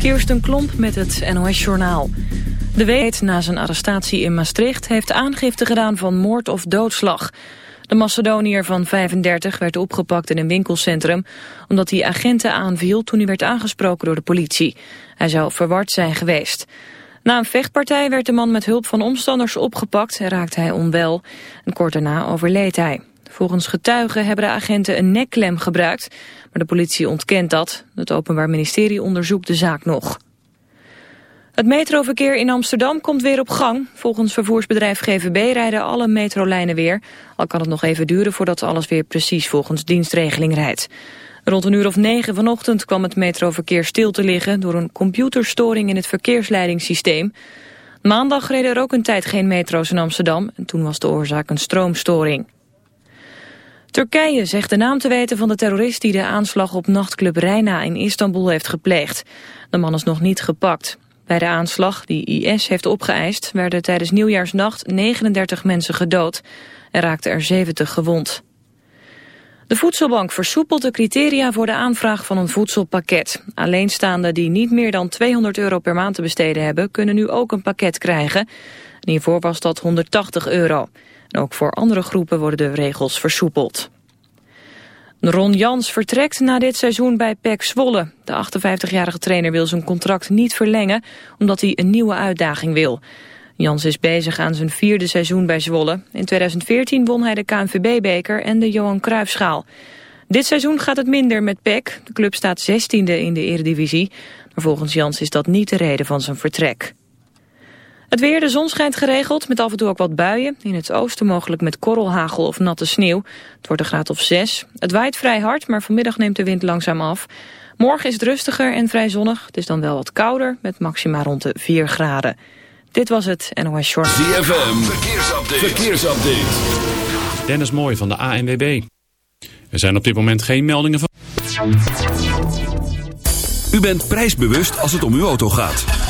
Kirsten Klomp met het NOS-journaal. De weet na zijn arrestatie in Maastricht heeft aangifte gedaan van moord of doodslag. De Macedoniër van 35 werd opgepakt in een winkelcentrum... omdat hij agenten aanviel toen hij werd aangesproken door de politie. Hij zou verward zijn geweest. Na een vechtpartij werd de man met hulp van omstanders opgepakt en raakte hij onwel. En kort daarna overleed hij. Volgens getuigen hebben de agenten een nekklem gebruikt, maar de politie ontkent dat. Het Openbaar Ministerie onderzoekt de zaak nog. Het metroverkeer in Amsterdam komt weer op gang. Volgens vervoersbedrijf GVB rijden alle metrolijnen weer. Al kan het nog even duren voordat alles weer precies volgens dienstregeling rijdt. Rond een uur of negen vanochtend kwam het metroverkeer stil te liggen... door een computerstoring in het verkeersleidingssysteem. Maandag reden er ook een tijd geen metro's in Amsterdam... en toen was de oorzaak een stroomstoring. Turkije zegt de naam te weten van de terrorist die de aanslag op nachtclub Reina in Istanbul heeft gepleegd. De man is nog niet gepakt. Bij de aanslag, die IS heeft opgeëist, werden tijdens nieuwjaarsnacht 39 mensen gedood en raakten er 70 gewond. De Voedselbank versoepelt de criteria voor de aanvraag van een voedselpakket. Alleenstaanden die niet meer dan 200 euro per maand te besteden hebben... kunnen nu ook een pakket krijgen. En hiervoor was dat 180 euro. Ook voor andere groepen worden de regels versoepeld. Ron Jans vertrekt na dit seizoen bij PEC Zwolle. De 58-jarige trainer wil zijn contract niet verlengen... omdat hij een nieuwe uitdaging wil. Jans is bezig aan zijn vierde seizoen bij Zwolle. In 2014 won hij de KNVB-beker en de Johan Cruijffschaal. Dit seizoen gaat het minder met PEC. De club staat 16e in de eredivisie. Maar volgens Jans is dat niet de reden van zijn vertrek. Het weer, de zon schijnt geregeld, met af en toe ook wat buien. In het oosten mogelijk met korrelhagel of natte sneeuw. Het wordt een graad of 6. Het waait vrij hard, maar vanmiddag neemt de wind langzaam af. Morgen is het rustiger en vrij zonnig. Het is dan wel wat kouder, met maxima rond de 4 graden. Dit was het NOS Short. ZFM, verkeersupdate. verkeersupdate. Dennis Mooi van de ANWB. Er zijn op dit moment geen meldingen van... U bent prijsbewust als het om uw auto gaat.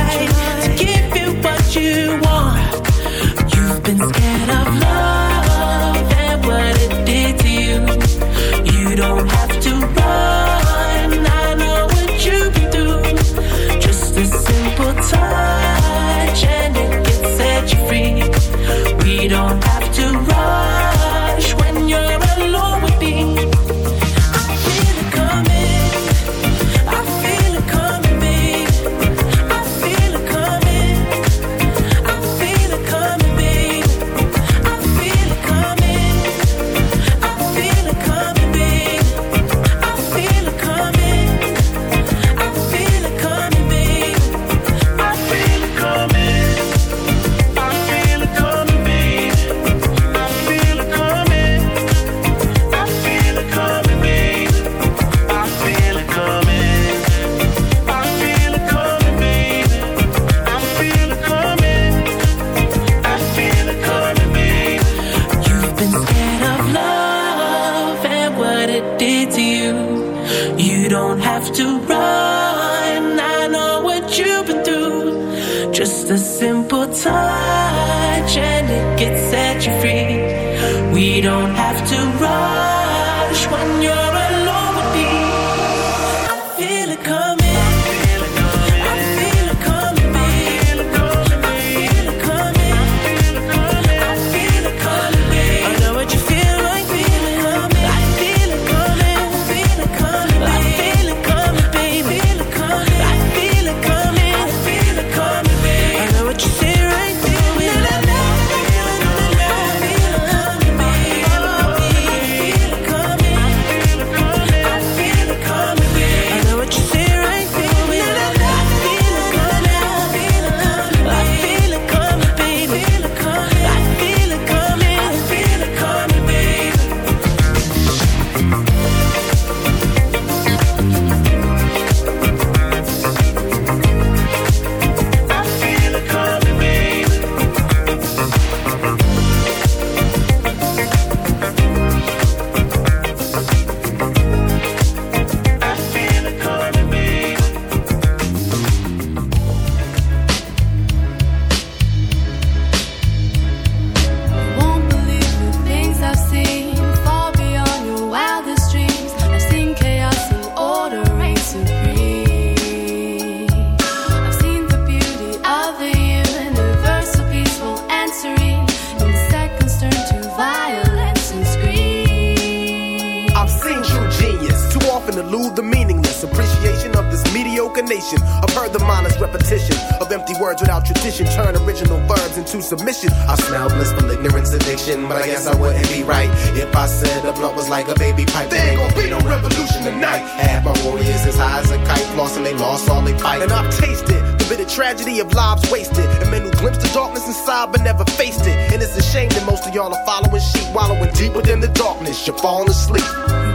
y'all are following sheep, wallowing deep within the darkness. You're falling asleep.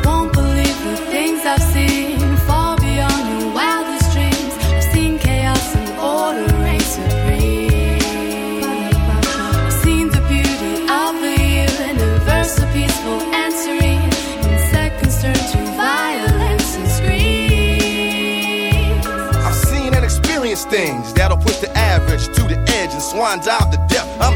won't believe the things I've seen far beyond your wildest dreams. I've seen chaos and order reign supreme. I've seen the beauty of the universe, so peaceful and serene. In seconds turn to violence and screams. I've seen and experienced things that'll push the average to the edge and swan dive to death. I'm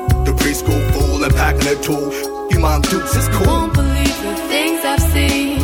The preschool fool and packing a tool. You mom dukes is cool. Won't believe the things I've seen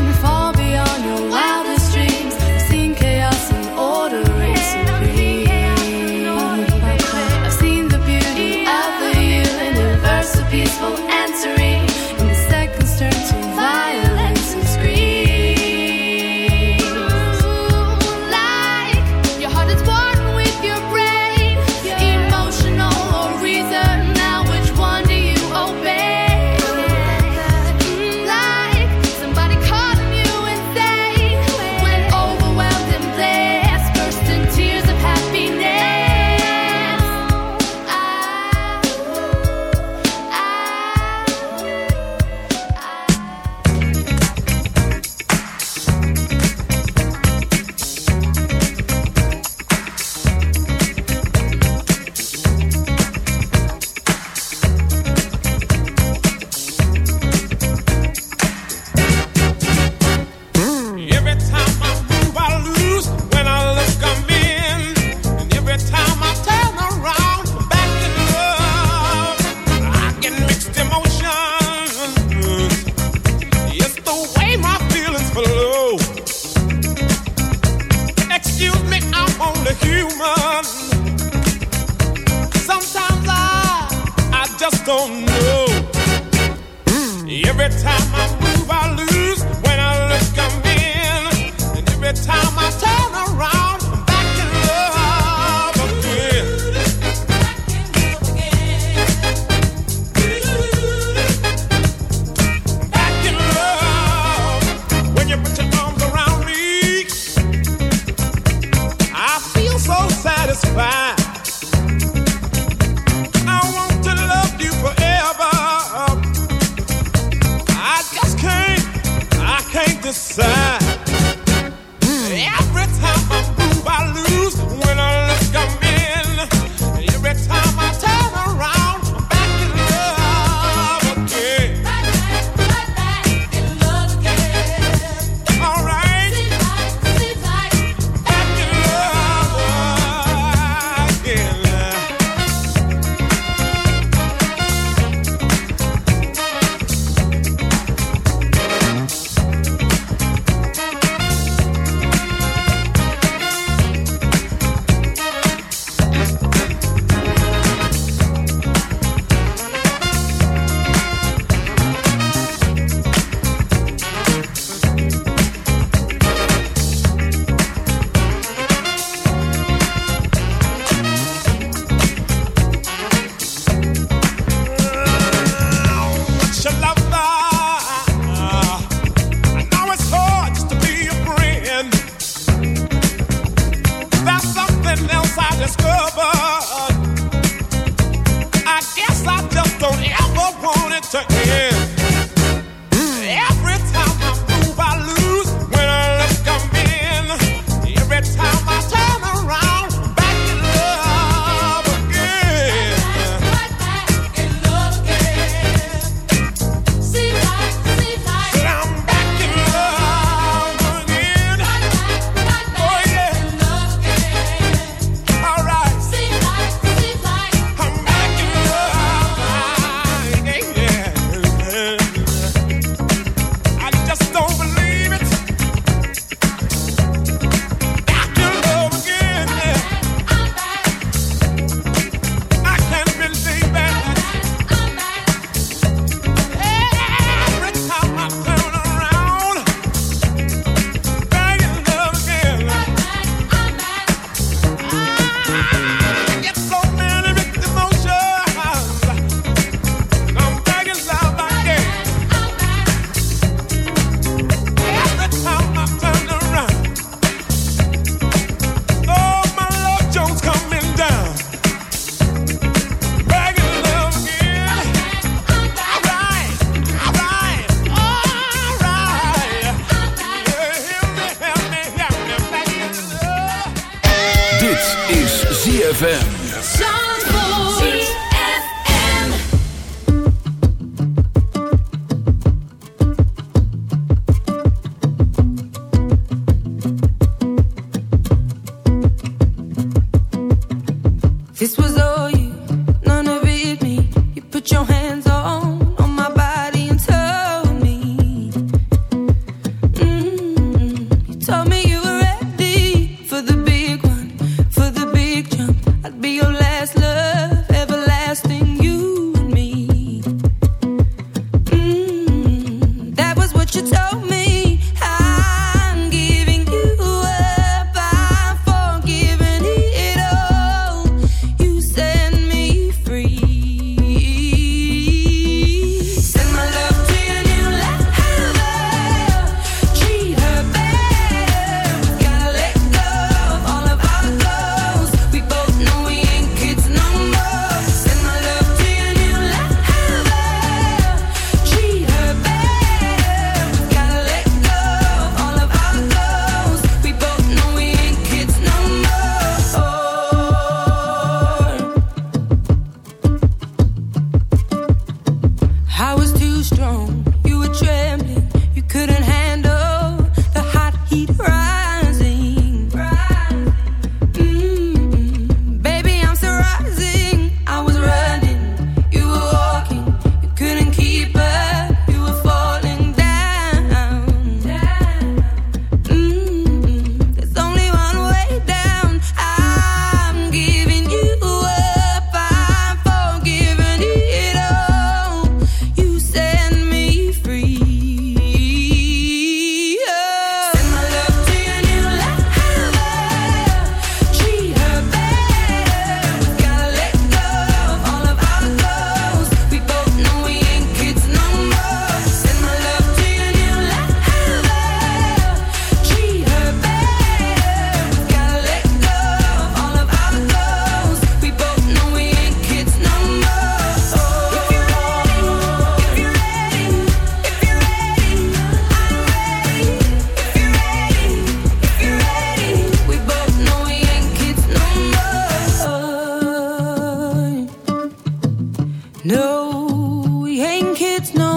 No, we ain't kids no.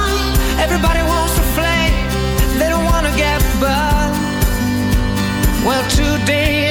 Well, today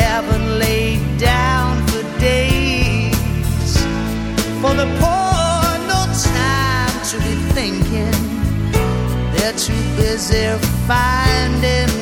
haven't laid down for days. For the poor, no time to be thinking. They're too busy finding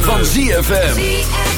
van ZFM.